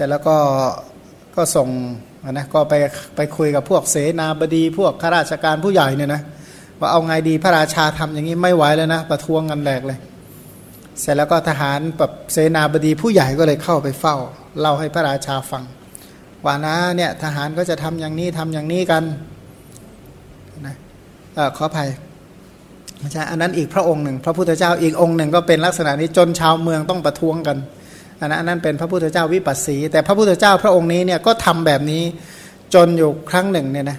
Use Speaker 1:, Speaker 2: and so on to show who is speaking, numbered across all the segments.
Speaker 1: สร็จแล้วก็ก็ส่งนะก็ไปไปคุยกับพวกเสนาบดีพวกข้าราชการผู้ใหญ่เนี่ยนะว่าเอาไงดีพระราชาทำอย่างนี้ไม่ไหวแล้วนะประท้วงกันแหลกเลย เสร็จแล้วก็ทหารแบบเสนาบดีผู้ใหญ่ก็เลยเข้าไปเฝ้าเล่าให้พระราชาฟังว่านะเนี่ยทหารก็จะทำอย่างนี้ทำอย่างนี้กันนะอขออภัยไม่ใช่อันนั้นอีกพระองค์หนึ่ง พระพุทธเจ้าอีกองค์หนึ่งก็เป็นลักษณะนี้จนชาวเมืองต้องประท้วงกัน นนั้นอันนั้นเป็นพระพุทธเจ้าวิปัสสี แต่พระพุทธเจ้าพระองค์นี้เนี่ยก็ทำแบบนี้จนอยู่ครั้งหนึ่งเนี่ยนะ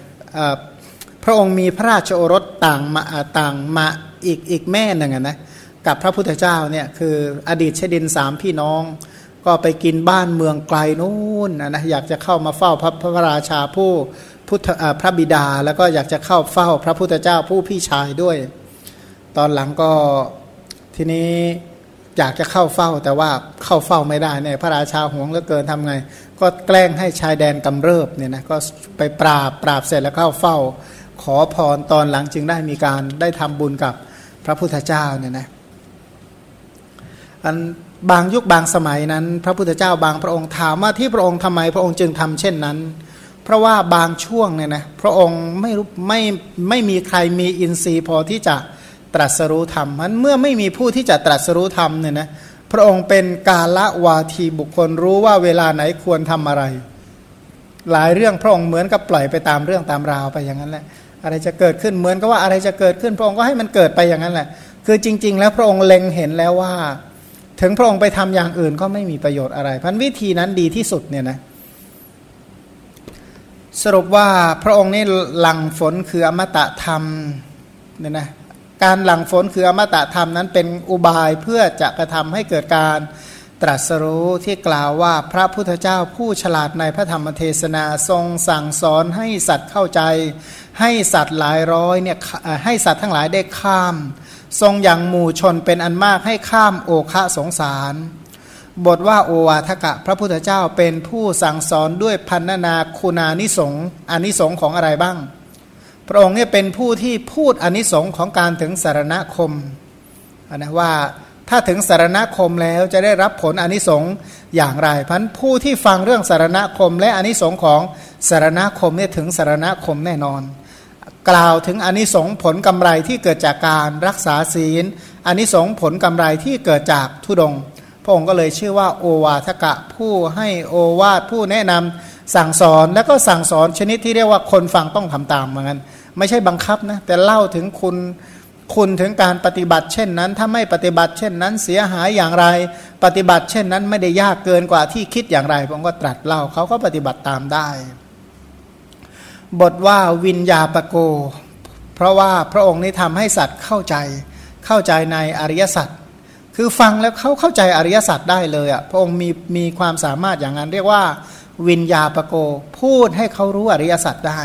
Speaker 1: พระองค์มีพระราชโอรสต่างมาต่างมาอีกอีกแม่หนึ่งนะกับพระพุทธเจ้าเนี่ยคืออดีตชดินสามพี่น้อง ก็ไปกินบ้านเมืองไกลนู่นนะอยากจะเข้ามาเฝ้าพระพระราชาผู้พุทธพระบิดา แล้วก็อยากจะเข้าเฝ้าพระพุทธเจ้าผู้พี่ชายด้วย ตอนหลังก็ทีนี้ อยากจะเข้าเฝ้าแต่ว่าเข้าเฝ้าไม่ได้เนี่ยพระราชาห่วงเหลือเกินทำไง ก็แกล้งให้ชายแดนกำเริบเนี่ยนะก็ไปปราบปราบเสร็จแล้วเข้าเฝ้า ขอพรตอนหลังจึงได้มีการได้ทำบุญกับพระพุทธเจ้าเนี่ยนะอันบางยุคบางสมัยนั้น พระพุทธเจ้าบางพระองค์ถามว่าที่พระองค์ทำไมพระองค์จึงทำเช่นนั้น เพราะว่าบางช่วงเนี่ยนะพระองค์ไม่รู้ไม่ไม่มีใครมีอินทรีย์พอที่จะ ตรัสรู้ธรรมมันเมื่อไม่มีผู้ที่จะตรัสรู้ธรรมเนี่ยนะพระองค์เป็นกาละวาทีบุคคลรู้ว่าเวลาไหนควรทำอะไร หลายเรื่องพระองค์เหมือนกับปล่อยไปตามเรื่องตามราวไปอย่างนั้นแหละ อะไรจะเกิดขึ้นเหมือนกับว่าอะไรจะเกิดขึ้น พระองค์ก็ให้มันเกิดไปอย่างนั้นแหละ คือจริง ๆ แล้วพระองค์เล็งเห็นแล้วว่า ถึงพระองค์ไปทำอย่างอื่นก็ไม่มีประโยชน์อะไรพันวิธีนั้นดีที่สุดเนี่ยนะสรุปว่าพระองค์นี่หลังฝนคืออมตะธรรมเนี่ยนะ การหลังฝนคืออมตะธรรมนั้นเป็นอุบายเพื่อจะกระทำให้เกิดการตรัสรู้ที่กล่าวว่าพระพุทธเจ้าผู้ฉลาดในพระธรรมเทศนาทรงสั่งสอนให้สัตว์เข้าใจ ให้สัตว์หลายร้อยเนี่ยให้สัตว์ทั้งหลายได้ข้าม ทรงอย่างหมู่ชนเป็นอันมากให้ข้ามโอคะสงสาร บทว่าโอวาทกะ พระพุทธเจ้าเป็นผู้สั่งสอนด้วยพันนาคุณานิสงอานิสงของอะไรบ้าง พระองค์เนี่ยเป็นผู้ที่พูดอนิสงค์ของการถึงสารณคมนะว่าถ้าถึงสารณคมแล้วจะได้รับผลอนิสงค์อย่างไรพันผู้ที่ฟังเรื่องสารณคม และอนิสงค์ของสารณคมเนี่ยถึงสารณคมแน่นอน กล่าวถึงอนิสงค์ผลกำไรที่เกิดจากการรักษาศีลอนิสงค์ผลกำไรที่เกิดจากทุดง พระองค์ก็เลยชื่อว่าโอวาทกะผู้ให้โอวาทผู้แนะนำสั่งสอนแล้วก็สั่งสอนชนิดที่เรียกว่าคนฟังต้องทำตามเหมือนกัน ไม่ใช่บังคับนะแต่เล่าถึงคุณคุณถึงการปฏิบัติเช่นนั้น ถ้าไม่ปฏิบัติเช่นนั้นเสียหายอย่างไร ปฏิบัติเช่นนั้นไม่ได้ยากเกินกว่าที่คิดอย่างไรผมก็ตรัสเล่าเขาก็ปฏิบัติตามได้ บทว่าวิญญาปโก เพราะว่าพระองค์นี้ทำให้สัตว์เข้าใจ เข้าใจในอริยสัจคือฟังแล้วเขาเข้าใจอริยสัจได้เลยอะ่ะพระองค์มีมีความสามารถอย่างนั้นเรียกว่า วิญญาปโก พูดให้เขารู้อริยสัจได้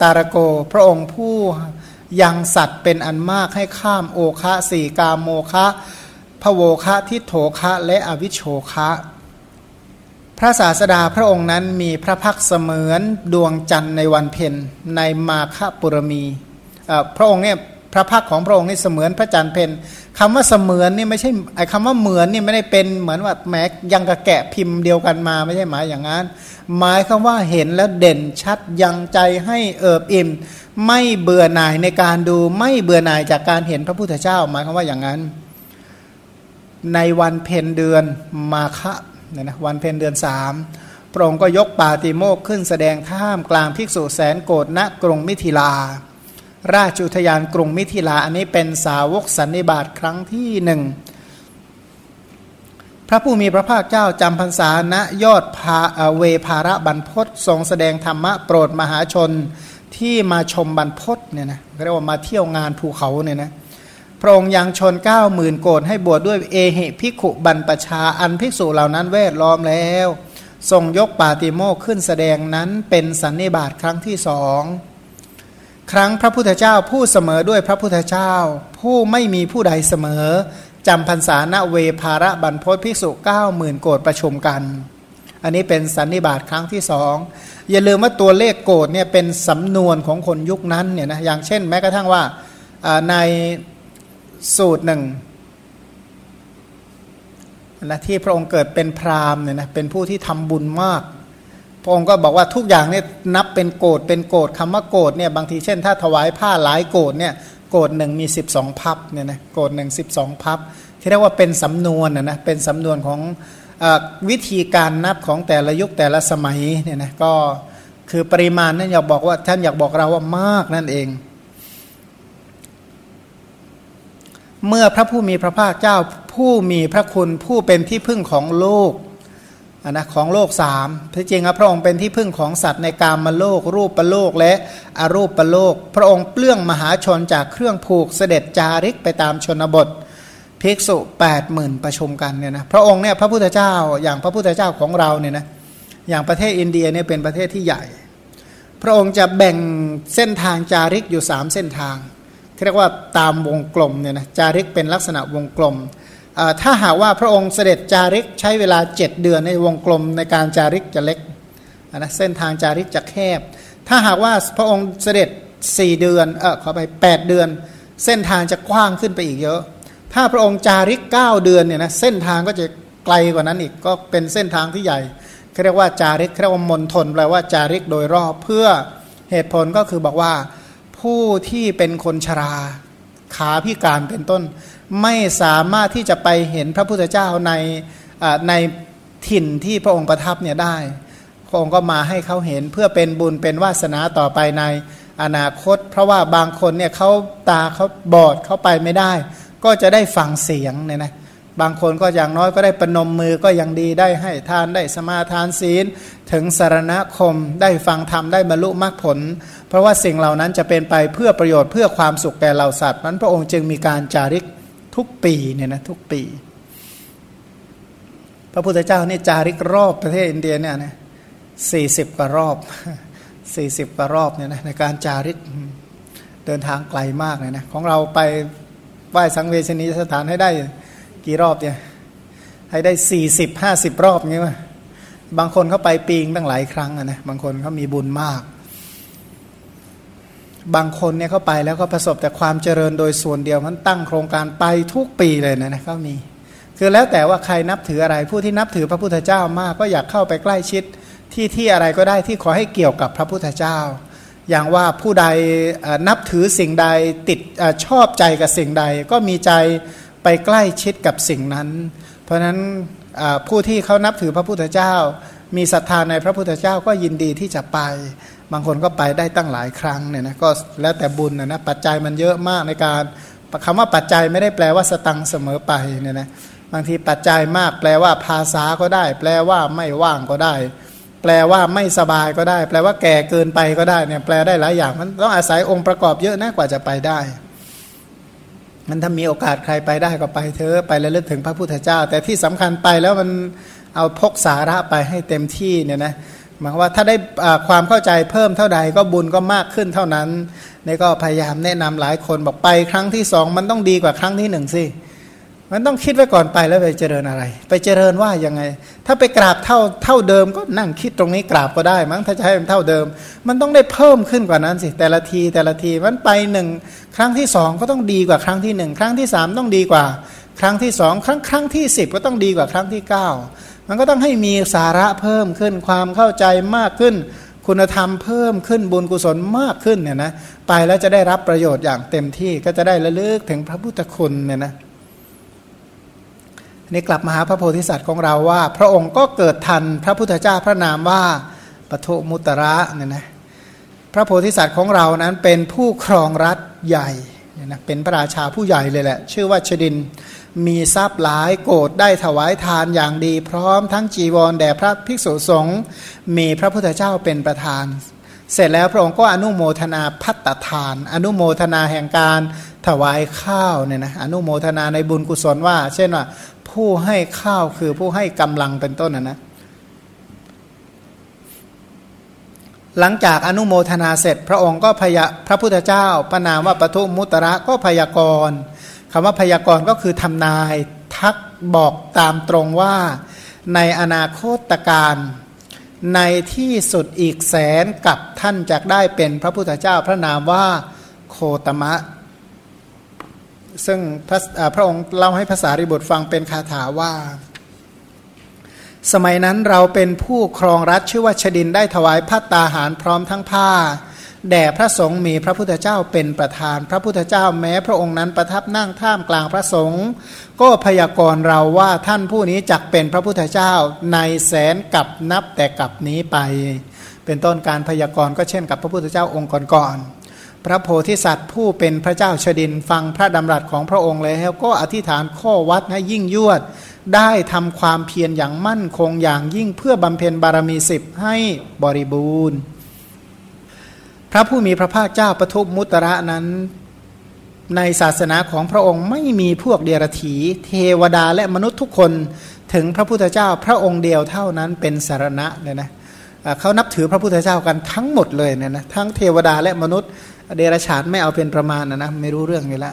Speaker 1: ตารโก พระองค์ผู้ยังสัตว์เป็นอันมากให้ข้ามโอคะสี่กามโมคะพระโวคะทิโถคะและอวิโชคะ พระศาสดาพระองค์นั้นมีพระพักเสมือนดวงจันทร์ในวันเพ็ญในมาคปุรมี พระองค์เนี่ยพระพักของพระองค์นี่เสมือนพระจันทร์เพน คำว่าเสมือนนี่ไม่ใช่ไอ้คำว่าเหมือนนี่ไม่ได้เป็นเหมือนว่าแม้ยังกระแกะพิมพ์เดียวกันมาไม่ใช่หมายอย่างนั้น หมายคำว่าเห็นแล้วเด่นชัดยังใจให้เอิบอิ่ม ไม่เบื่อหน่ายในการดูไม่เบื่อหน่ายจากการเห็นพระพุทธเจ้า หมายคำว่าอย่างนั้น ในวันเพ็ญเดือนมาคะเนี่ยนะวันเพ็ญเดือนสามพระองค์ก็ยกปาติโมกขึ้นแสดงท่ามกลางภิกษุแสนโกรธณกรุงมิถิลา ราชุทยานกรุงมิถิลา อันนี้เป็นสาวกสันนิบาตครั้งที่หนึ่งพระผู้มีพระภาคเจ้าจำพรรษาณยอดพาเวภาระบรรพศทรงแสดงธรรมะโปรดมหาชนที่มาชมบรรพศเนี่ยนะเรียกว่ามาเที่ยวงานภูเขาเนี่ยนะพระองค์ยังชนเก้าหมื่นโกดให้บวชดด้วยเอหิพิขุบรรปชาอันภิกษุเหล่านั้นแวดล้อมแล้ว ทรงยกปาติโมกขึ้นแสดงนั้นเป็นสันนิบาตครั้งที่สอง ครั้งพระพุทธเจ้าผู้เสมอด้วยพระพุทธเจ้า ผู้ไม่มีผู้ใดเสมอจำพรรษาณเวภาระบรรพศภิกษุเก้าหมื่นโกดประชุมกัน อันนี้เป็นสันนิบาตครั้งที่สองอย่าลืมว่าตัวเลขโกดเนี่ยเป็นสำนวนของคนยุคนั้นเนี่ยนะอย่างเช่นแม้กระทั่งว่าในสูตรหนึ่งนะที่พระองค์เกิดเป็นพราหมณ์เนี่ยนะเป็นผู้ที่ทำบุญมาก พระองค์ก็บอกว่าทุกอย่างเนี่ยนับเป็นโกดเป็นโกดคำว่าโกดเนี่ยบางทีเช่น ถ้าถวายผ้าหลายโกดเนี่ยโกดหนึ่งมี 12 พับเนี่ยนะโกดหนึ่งสิบสองพับ ที่เรียกว่าเป็นสำนวนนะนะเป็นสำนวนของอวิธีการนับของแต่ละยุคแต่ละสมัยเนี่ยนะก็คือปริมาณนั่นอยากบอกว่าท่านอยากบอกเราว่ามากนั่นเอง เมื่อพระผู้มีพระภาคเจ้าผู้มีพระคุณผู้เป็นที่พึ่งของโลก อนะของโลกสามที่จริงพระองค์เป็นที่พึ่งของสัตว์ในกามมาโลก รูปประโลกและอรูปประโลก พระองค์เปลื้องมหาชนจากเครื่องผูกเสด็จจาริกไปตามชนบทภิกษุ8ปดหมื่นประชุมกันเนี่ยนะพระองค์เนี่ยพระพุทธเจ้าอย่างพระพุทธเจ้าของเราเนี่ยนะอย่างประเทศอินเดียเนี่ยเป็นประเทศที่ใหญ่ พระองค์จะแบ่งเส้นทางจาริกอยู่สามเส้นทางเรียกว่าตามวงกลมเนี่ยนะจาริกเป็นลักษณะวงกลม ถ้าหากว่าพระองค์เสด็จจาริกใช้เวลา7เดือนในวงกลมในการจาริกจะเล็กนะเส้นทางจาริกจะแคบ ถ้าหากว่าพระองค์เสด็จ 4 เดือนเออขอไป 8 เดือน เส้นทางจะกว้างขึ้นไปอีกเยอะ ถ้าพระองค์จาริก 9 เดือนเนี่ยนะเส้นทางก็จะไกลกว่านั้นอีกก็เป็นเส้นทางที่ใหญ่เรียกว่าจาริกเรียกว่ามณฑลแปลว่าจาริกโดยรอบเพื่อเหตุผลก็คือบอกว่าผู้ที่เป็นคนชรา ขาพิการเป็นต้น ไม่สามารถที่จะไปเห็นพระพุทธเจ้าในในถิ่นที่พระองค์ประทับเนี่ยได้ พระองค์ก็มาให้เขาเห็นเพื่อเป็นบุญเป็นวาสนาต่อไปในอนาคต เพราะว่าบางคนเนี่ยเขาตาเขาบอดเขาไปไม่ได้ ก็จะได้ฟังเสียงเนี่ยนะบางคนก็อย่างน้อยก็ได้ปนมมือก็ยังดีได้ให้ทานได้สมาทานศีล ถึงสารณคมได้ฟังธรรมได้บรรลุมรรคผล เพราะว่าสิ่งเหล่านั้นจะเป็นไปเพื่อประโยชน์เพื่อความสุขแก่เหล่าสัตว์นั้นพระองค์จึงมีการจาริก ทุกปีเนี่ยนะทุกปี พระพุทธเจ้านี่จาริกรอบประเทศอินเดียเนี่ยนะสี่สิบกว่ารอบสี่สิบกว่ารอบเนี่ยนะในการจาริกเดินทางไกลมากเลยนะของเราไปไหว้สังเวชนีสถานให้ได้กี่รอบเนี่ยให้ได้สี่สิบห้าสิบรอบงี้ว่าบางคนเขาไปปีงตั้งหลายครั้งนะบางคนเขามีบุญมาก บางคนเนี่ยเขาไปแล้วก็ประสบแต่ความเจริญโดยส่วนเดียวมันตั้งโครงการไปทุกปีเลยนะนะเขามี คือแล้วแต่ว่าใครนับถืออะไรผู้ที่นับถือพระพุทธเจ้ามากก็อยากเข้าไปใกล้ชิดที่ที่อะไรก็ได้ที่ขอให้เกี่ยวกับพระพุทธเจ้า อย่างว่าผู้ใดนับถือสิ่งใดติดอชอบใจกับสิ่งใด ก็มีใจไปใกล้ชิดกับสิ่งนั้น เพราะฉะนั้นผู้ที่เขานับถือพระพุทธเจ้า มีศรัทธาในพระพุทธเจ้าก็ยินดีที่จะไป บางคนก็ไปได้ตั้งหลายครั้งเนี่ยนะก็แล้วแต่บุญนะนะปัจจัยมันเยอะมากในการคำว่าปัจจัยไม่ได้แปลว่าสตังเสมอไปเนี่ยนะบางทีปัจจัยมาก แปลว่าภาษาก็ได้ แปลว่าไม่ว่างก็ได้ แปลว่าไม่สบายก็ได้ แปลว่าแก่เกินไปก็ได้เนี่ยแปลได้หลายอย่างมันต้องอาศัยองค์ประกอบเยอะนะกว่าจะไปได้มันถ้ามีโอกาสใครไปได้ก็ไปเถอะไประลึกถึงพระพุทธเจ้า แต่ที่สำคัญไปแล้วมันเอาพกสาระไปให้เต็มที่เนี่ยนะ หมายว่าถ้าได้ความเข้าใจเพิ่มเท่าใดก็บุญก็มากขึ้นเท่านั้นนี่ก็พยายามแนะนำหลายคนบอกไปครั้งที่สองมันต้องดีกว่าครั้งที่หนึ่งสิมันต้องคิดไว้ก่อนไปแล้วไปเจริญอะไร ไปเจริญว่ายังไง ถ้าไปกราบเท่าเท่าเดิมก็นั่งคิดตรงนี้กราบก็ได้ มั้งถ้าจะให้มันเท่าเดิม มันต้องได้เพิ่มขึ้นกว่านั้นสิแต่ละทีแต่ละทีมันไปหนึ่งครั้งที่สองก็ต้องดีกว่าครั้งที่หนึ่งครั้งที่สามต้องดีกว่า ครั้งที่สองครั้งครั้งที่สิบก็ต้องดีกว่าครั้งที่เก้า มันก็ต้องให้มีสาระเพิ่มขึ้นความเข้าใจมากขึ้น คุณธรรมเพิ่มขึ้นบุญกุศลมากขึ้นเนี่ยนะไปแล้วจะได้รับประโยชน์อย่างเต็มที่ก็จะได้ระลึกถึงพระพุทธคุณเนี่ยนะนี่กลับมาหาพระโพธิสัตว์ของเราว่า พระองค์ก็เกิดทันพระพุทธเจ้าพระนามว่าปทุมุตระเนี่ยนะพระโพธิสัตว์ของเรานั้นเป็นผู้ครองรัฐใหญ่เนี่ยนะเป็นพระราชาผู้ใหญ่เลยแหละ ชื่อว่าชดิน มีทรัพย์หลายโกรธได้ถวายทานอย่างดี พร้อมทั้งจีวรแด่พระภิกษุสงฆ์มีพระพุทธเจ้าเป็นประธาน เสร็จแล้วพระองค์ก็อนุโมทนาพัตทาน อนุโมทนาแห่งการถวายข้าวเนี่ยนะอนุโมทนาในบุญกุศลว่า เช่นว่า ผู้ให้ข้าวคือผู้ให้กำลังเป็นต้นนะนะหลังจากอนุโมทนาเสร็จ พระองค์ก็พยาพระพุทธเจ้าประนามว่าปทุมุตระก็พยากรณ์ คำว่าพยากรณ์ก็คือทำนายทักบอกตามตรงว่า ในอนาคตการในที่สุดอีกแสนกับท่านจะได้เป็นพระพุทธเจ้าพระนามว่าโคตมะ ซึ่งพระพระองค์เล่าให้ภาษาริบุตรฟังเป็นคาถาว่า สมัยนั้นเราเป็นผู้ครองรัฐชื่อว่าชดินได้ถวายพัตตาหารพร้อมทั้งผ้า แด่พระสงฆ์มีพระพุทธเจ้าเป็นประธาน พระพุทธเจ้าแม้พระองค์นั้นประทับนั่งท่ามกลางพระสงฆ์ก็พยากรณ์เราว่าท่านผู้นี้จักเป็นพระพุทธเจ้าในแสนกับนับแต่กับนี้ไป เป็นต้นการพยากรณ์ก็เช่นกับพระพุทธเจ้าองค์ก่อนๆพระโพธิสัตว์ผู้เป็นพระเจ้าชดินฟังพระดำรัสของพระองค์แล้วก็อธิษฐานข้อวัดให้ยิ่งยวด ได้ทำความเพียรอย่างมั่นคงอย่างยิ่งเพื่อบำเพ็ญบารมีสิบให้บริบูรณ์ พระผู้มีพระภาคเจ้าปทุมมุตระนั้น ในศาสนาของพระองค์ไม่มีพวกเดรถีเทวดาและมนุษย์ทุกคนถึงพระพุทธเจ้าพระองค์เดียวเท่านั้นเป็นสารณะเนี่ยนะเขานับถือพระพุทธเจ้ากันทั้งหมดเลยเนี่ยนะทั้งเทวดาและมนุษย์เดรฉานไม่เอาเป็นประมาณนะนะไม่รู้เรื่องนี้ละ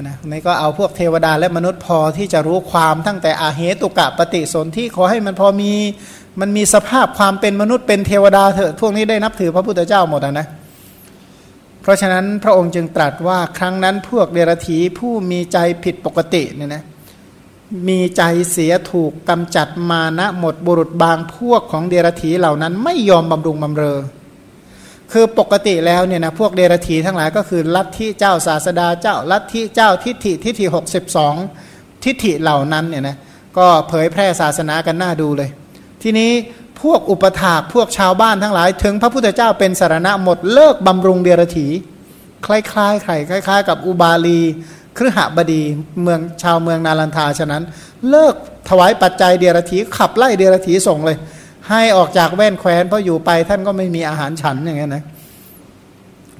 Speaker 1: นะนี่ก็เอาพวกเทวดาและมนุษย์พอที่จะรู้ความตั้งแต่อาเหตุกะปฏิสนธิขอให้มันพอมีมันมีสภาพความเป็นมนุษย์เป็นเทวดาเถอะพวกนี้ได้นับถือพระพุทธเจ้าหมดนะ เพราะฉะนั้นพระองค์จึงตรัสว่าครั้งนั้นพวกเดรธีผู้มีใจผิดปกติเนี่ยนะมีใจเสียถูกกำจัดมานะหมดบุรุษบางพวกของเดรธีเหล่านั้นไม่ยอมบำรุงบำเรอ คือปกติแล้วเนี่ยนะพวกเดรธีทั้งหลายก็คือลัทธิเจ้าศาสดาเจ้าลัทธิเจ้าทิฏฐิทิฏฐิหกสิบสองทิฏฐิเหล่านั้นเนี่ยนะก็เผยแพร่ศาสนากันหน้าดูเลย ทีนี้ พวกอุปถากพวกชาวบ้านทั้งหลาย ถึงพระพุทธเจ้าเป็นสารณะหมดเลิกบำรุงเดรธีคล้ายๆใครคล้าย ๆ กับอุบาลีครหบดีเมืองชาวเมืองนาลันทาฉะนั้น เลิกถวายปัจจัยเดรธีขับไล่เดรธีส่งเลย ให้ออกจากแว่นแคว้นเพราะอยู่ไปท่านก็ไม่มีอาหารฉันอย่างเงี้ยนะ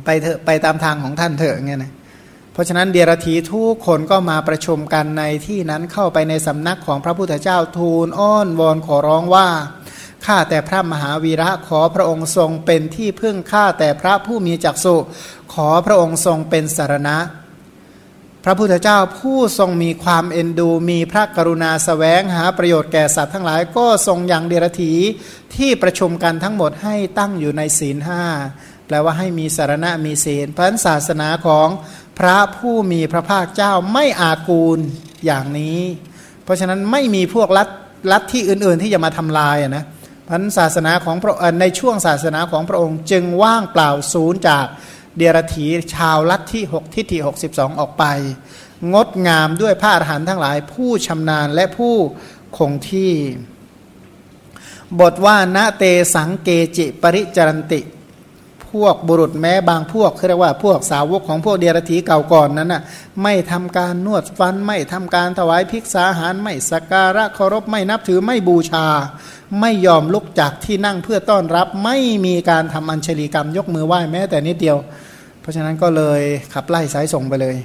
Speaker 1: ไปเถอะไปตามทางของท่านเถอะเงี้ยนะเพราะฉะนั้นเดียรถีทุกคนก็มาประชุมกันในที่นั้นเข้าไปในสำนักของพระพุทธเจ้าทูลอ้อนวอนขอร้องว่า ข้าแต่พระมหาวีระขอพระองค์ทรงเป็นที่พึ่งข้าแต่พระผู้มีจักสุขอพระองค์ทรงเป็นสารณะ พระพุทธเจ้าผู้ทรงมีความเอ็นดู มีพระกรุณาสแสวงหาประโยชน์แก่สัตว์ทั้งหลายก็ทรงยังเดรถีที่ประชุมกันทั้งหมดให้ตั้งอยู่ในศีลห้าแปลว่าให้มีสารณะมีศีลพันศาสนาของพระผู้มีพระภาคเจ้าไม่อากูลอย่างนี้ เพราะฉะนั้นไม่มีพวกลัทลัทที่อื่น ๆ ที่จะมาทำลายนะ พันศาสนาของพระในช่วงศาสนาของพระองค์ จึงว่างเปล่าศูนย์จากเดียรถีชาวลัทธิหกทิฏฐิหกสิบสองออกไป งดงามด้วยผ้าอรหันทั้งหลายผู้ชำนาญและผู้คงที่ บทว่าณเตสังเกจิปริจรันติ พวกบุรุษแม้บางพวกเรียกว่าพวกสาวกของพวกเดียรถีเก่าก่อนนั้นน่ะไม่ทำการนวดฟันไม่ทำการถวายภิกษาหารไม่สักการะเคารพไม่นับถือไม่บูชา ไม่ยอมลุกจากที่นั่งเพื่อต้อนรับไม่มีการทำอัญชลีกรรมยกมือไหว้แม้แต่นิดเดียว เพราะฉะนั้นก็เลยขับไล่สายส่งไปเลย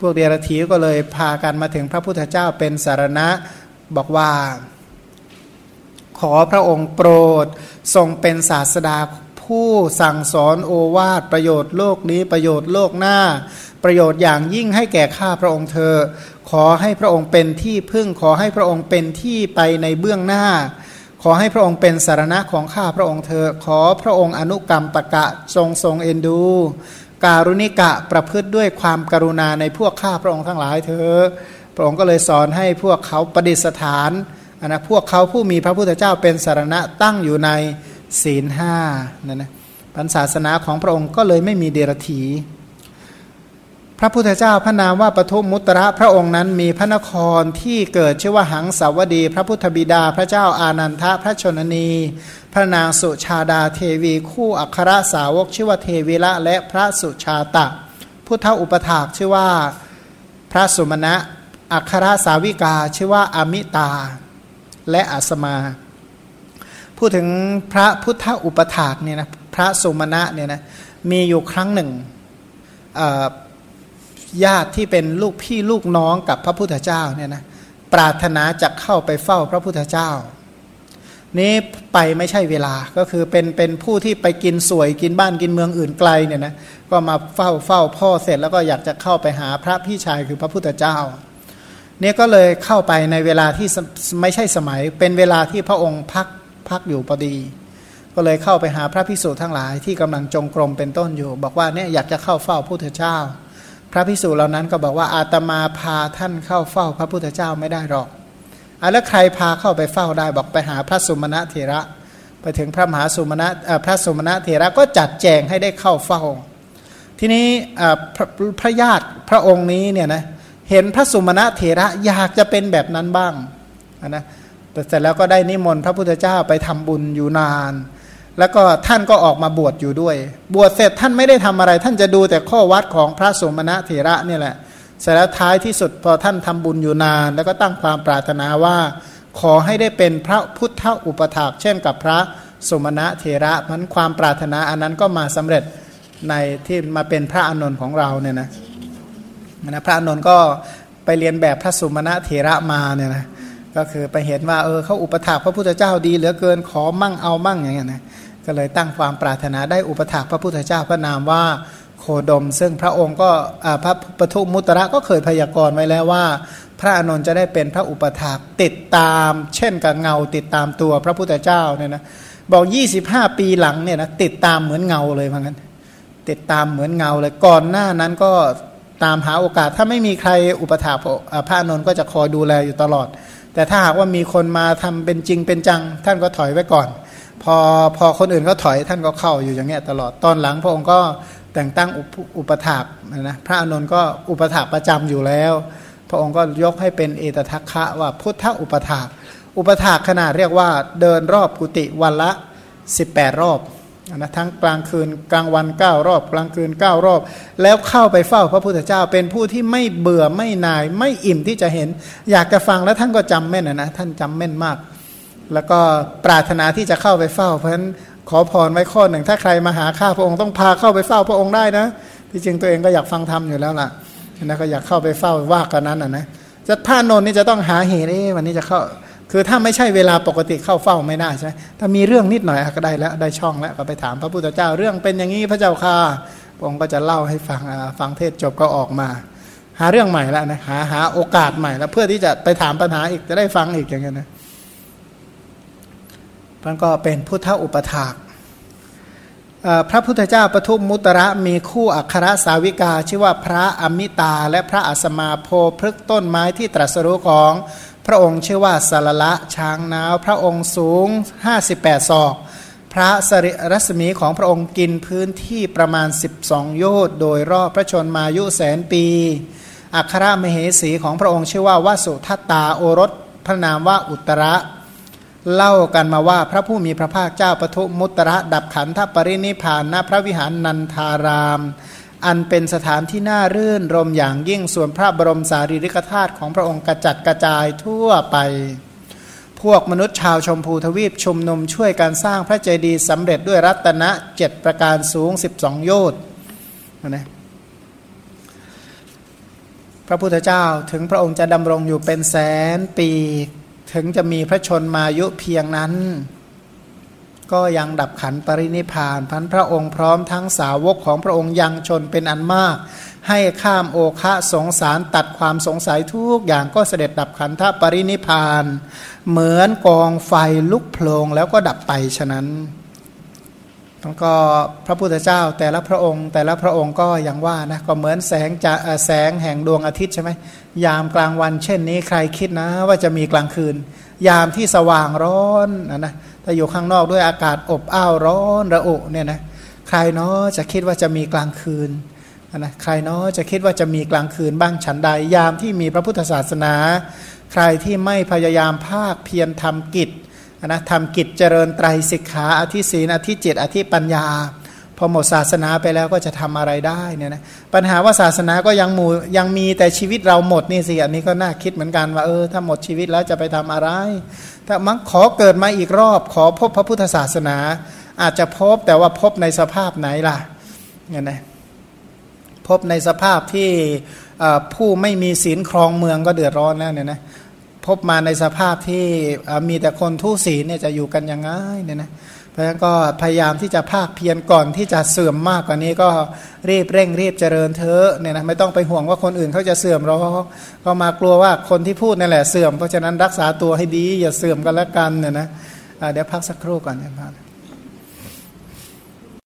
Speaker 1: พวกเดียรธีก็เลยพากันมาถึงพระพุทธเจ้าเป็นสารณะบอกว่า ขอพระองค์โปรดทรงเป็นศาสดา ผู้สั่งสอนโอวาทประโยชน์โลกนี้ประโยชน์โลกหน้า ประโยชน์อย่างยิ่งให้แก่ข้าพระองค์เธอ ขอให้พระองค์เป็นที่พึ่งขอให้พระองค์เป็นที่ไปในเบื้องหน้า ขอให้พระองค์เป็นสารณะของข้าพระองค์เธอ ขอพระองค์อนุกรรมปะกะทรงทรงเอ็นดูการุณิกะประพฤติด้วยความกรุณาในพวกข้าพระองค์ทั้งหลายเธอ พระองค์ก็เลยสอนให้พวกเขาประดิษฐานนะพวกเขาผู้มีพระพุทธเจ้าเป็นสารณะตั้งอยู่ใน ศีลห้านั่นนะปัญศาสนาของพระองค์ก็เลยไม่มีเดรธีพระพุทธเจ้าพระนามว่าปทุมมุตระพระองค์นั้นมีพระนครที่เกิดชื่อว่าหังสาวดี พระพุทธบิดาพระเจ้าอานันทะพระชนนี พระนางสุชาดาเทวี คู่อัครสาวกชื่อว่าเทวีละและพระสุชาตะ พุทธอุปถากชื่อว่าพระสุมาณะอัครสาวิกาชื่อว่าอมิตา และอัสมา พูดถึงพระพุทธอุปถากเนี่ยนะพระสุมาณะเนี่ยนะมีอยู่ครั้งหนึ่งญาติที่เป็นลูกพี่ลูกน้องกับพระพุทธเจ้าเนี่ยนะปรารถนาจะเข้าไปเฝ้าพระพุทธเจ้า นี้ไปไม่ใช่เวลาก็คือเป็นเป็นผู้ที่ไปกินสวยกินบ้านกินเมืองอื่นไกลเนี่ยนะก็มาเฝ้าเฝ้าพ่อเสร็จแล้วก็อยากจะเข้าไปหาพระพี่ชายคือพระพุทธเจ้าเนี่ยก็เลยเข้าไปในเวลาที่ไม่ใช่สมัย เป็นเวลาที่พระองค์พัก พักอยู่พอดี ก็เลยเข้าไปหาพระพิสุทั้งหลายที่กำลังจงกรมเป็นต้นอยู่ บอกว่าเนี่ยอยากจะเข้าเฝ้าพระพุทธเจ้า พระพิสูจน์เหล่านั้นก็บอกว่าอาตมาพาท่านเข้าเฝ้าพระพุทธเจ้าไม่ได้หรอกอะแล้วใครพาเข้าไปเฝ้าได้บอกไปหาพระสุมาณะเถระ ไปถึงพระมหาสุมาณะพระสุมาณะเถระก็จัดแจงให้ได้เข้าเฝ้า ทีนี้พระพระญาติพระองค์นี้เนี่ยนะเห็นพระสุมาณะเถระอยากจะเป็นแบบนั้นบ้างนะ แต่เสร็จแล้วก็ได้นิมนต์พระพุทธเจ้าไปทำบุญอยู่นาน แล้วก็ท่านก็ออกมาบวชอยู่ด้วย บวชเสร็จท่านไม่ได้ทำอะไร ท่านจะดูแต่ข้อวัดของพระสมณะเถระนี่แหละ เสร็จแล้วท้ายที่สุดพอท่านทำบุญอยู่นาน แล้วก็ตั้งความปรารถนาว่า ขอให้ได้เป็นพระพุทธอุปถากเช่นกับพระสมณะเถระมันความปรารถนาอันนั้นก็มาสำเร็จในที่มาเป็นพระอานนท์ของเราเนี่ยนะนะพระอานนท์ก็ไปเรียนแบบพระสุมาณะเถระมาเนี่ยนะ ก็คือไปเห็นว่าเออเขาอุปถากพระพุทธเจ้าดีเหลือเกินขอมั่งเอามั่งอย่างเงี้ยนะก็เลยตั้งความปรารถนาได้อุปถากพระพุทธเจ้าพระนามว่าโคดม ซึ่งพระองค์ก็พระปทุมุตระก็เคยพยากรณ์ไว้แล้วว่า พระอานนท์จะได้เป็นพระอุปถากติดตาม เช่นกับเงาติดตามตัวพระพุทธเจ้าเนี่ยนะบอก 25 ปีหลังเนี่ยนะติดตามเหมือนเงาเลยว่างั้น ติดตามเหมือนเงาเลยก่อนหน้านั้นก็ตามหาโอกาสถ้าไม่มีใครอุปถากพระอานนท์ก็จะคอยดูแลอยู่ตลอด แต่ถ้าหากว่ามีคนมาทำเป็นจริงเป็นจัง ท่านก็ถอยไว้ก่อน พอพอคนอื่นก็ถอยท่านก็เข้าอยู่อย่างเงี้ยตลอดตอนหลังพระองค์ก็แต่งตั้งอุปถากนะพระอานนก็อุปถาประจำอยู่แล้ว พระองค์ก็ยกให้เป็นเอตทัคคะว่าพุทธอุปถาอุปถาขนาดเรียกว่าเดินรอบกุฏิวันละ 18 รอบ นะทั้งกลางคืนกลางวัน9รอบกลางคืน9รอบ แล้วเข้าไปเฝ้าพระพุทธเจ้าเป็นผู้ที่ไม่เบื่อไม่นายไม่อิ่มที่จะเห็น อยากจะฟังแล้วท่านก็จำแม่นนะท่านจำแม่นมาก แล้วก็ปรารถนาที่จะเข้าไปเฝ้าเพราะฉะนั้นขอพรไว้ข้อหนึ่ง ถ้าใครมาหาข้าพระองค์ต้องพาเข้าไปเฝ้าพระองค์ได้นะที่จริงตัวเองก็อยากฟังธรรมอยู่แล้วล่ะนะก็อยากเข้าไปเฝ้าว่ากันนั้นนะนะจะพระนนนี่จะต้องหาเหตุเอ๊วันนี้จะเข้า คือถ้าไม่ใช่เวลาปกติเข้าเฝ้าไม่ได้ใช่ไหมถ้ามีเรื่องนิดหน่อยก็ได้แล้วได้ช่องแล้วก็ไปถามพระพุทธเจ้าเรื่องเป็นอย่างนี้พระเจ้าค่ะพระองค์ก็จะเล่าให้ฟังฟังเทศจบก็ออกมา หาเรื่องใหม่แล้วนะหาหาโอกาสใหม่แล้วเพื่อที่จะไปถามปัญหาอีกจะได้ฟังอีกอย่างเงี้ยนะมันก็เป็นพุทธอุปถากพระพุทธเจ้าปทุมมุตระมีคู่อัครสาวิกา ชื่อว่าพระอมิตาและพระอัสมาโพพฤกต้นไม้ที่ตรัสรู้ของ พระองค์ชื่อว่าสารละช้างนาว พระองค์สูง 58 ศอก พระสริรัศมีของพระองค์กินพื้นที่ประมาณ 12 โยชน์โดยรอบพระชนมายุแสนปี อัครมเหสีของพระองค์ชื่อว่าวสุทัตตาโอรสพระนามว่าอุตระ เล่ากันมาว่าพระผู้มีพระภาคเจ้าปทุมุตระดับขันธปรินิพานณพระวิหารนันทาราม อันเป็นสถานที่น่ารื่นรมอย่างยิ่งส่วนพระบรมสารีริกธาตุของพระองค์กระจัดกระจายทั่วไป พวกมนุษย์ชาวชมพูทวีปชุมนุมช่วยการสร้างพระเจดีย์สำเร็จด้วยรัตนะเจ็ดประการสูง 12 โยชน์นะพระพุทธเจ้าถึงพระองค์จะดำรงอยู่เป็นแสนปี ถึงจะมีพระชนมายุเพียงนั้น ก็ยังดับขันปรินิพานพันพระองค์พร้อมทั้งสาวกของพระองค์ยังชนเป็นอันมาก ให้ข้ามโอคะสงสารตัดความสงสัยทุกอย่างก็เสด็จดับขันธปรินิพาน เหมือนกองไฟลุกโผลงแล้วก็ดับไปฉะนั้น ก็พระพุทธเจ้าแต่ละพระองค์ แต่ละพระองค์ก็อย่างว่านะก็เหมือนแสงจะแสงแห่งดวงอาทิตย์ใช่ไหมยามกลางวัน เช่นนี้ใครคิดนะว่าจะมีกลางคืน ยามที่สว่างร้อนนะนะถ้าอยู่ข้างนอกด้วยอากาศอบอ้าวร้อนระอุเนี่ยนะใครเนาะจะคิดว่าจะมีกลางคืนนะใครเนาะจะคิดว่าจะมีกลางคืนบ้างฉันใดยามที่มีพระพุทธศาสนา ใครที่ไม่พยายามภาคเพียรทำกิจ นะทำกิจเจริญไตรสิกขาอธิศีนอธิจิต อธิปัญญา พอหมดศาสนาไปแล้วก็จะทำอะไรได้เนี่ยนะปัญหาว่าศาสนาก็ยังมูยังมีแต่ชีวิตเราหมดนี่สิอันนี้ก็น่าคิดเหมือนกันว่าเออถ้าหมดชีวิตแล้วจะไปทำอะไร ถ้ามังขอเกิดมาอีกรอบ ขอพบพระพุทธศาสนา อาจจะพบแต่ว่าพบในสภาพไหนล่ะเนี่ยนะพบในสภาพที่ผู้ไม่มีศีลครองเมืองก็เดือดร้อนแล้วเนี่ยนะ พบมาในสภาพที่มีแต่คนทุศีเนี่ยจะอยู่กันยังไงเนี่ยนะเพราะฉะนั้นก็พยายามที่จะภาคเพียรก่อนที่จะเสื่อมมากกว่านี้ก็รีบเร่งรีบเจริญเถอะเนี่ยนะไม่ต้องไปห่วงว่าคนอื่นเขาจะเสื่อมเราก็มากลัวว่าคนที่พูดนั่นแหละเสื่อมเพราะฉะนั้นรักษาตัวให้ดีอย่าเสื่อมกันละกันเนี่ยนะเดี๋ยวพักสักครู่ก่อนนะครับ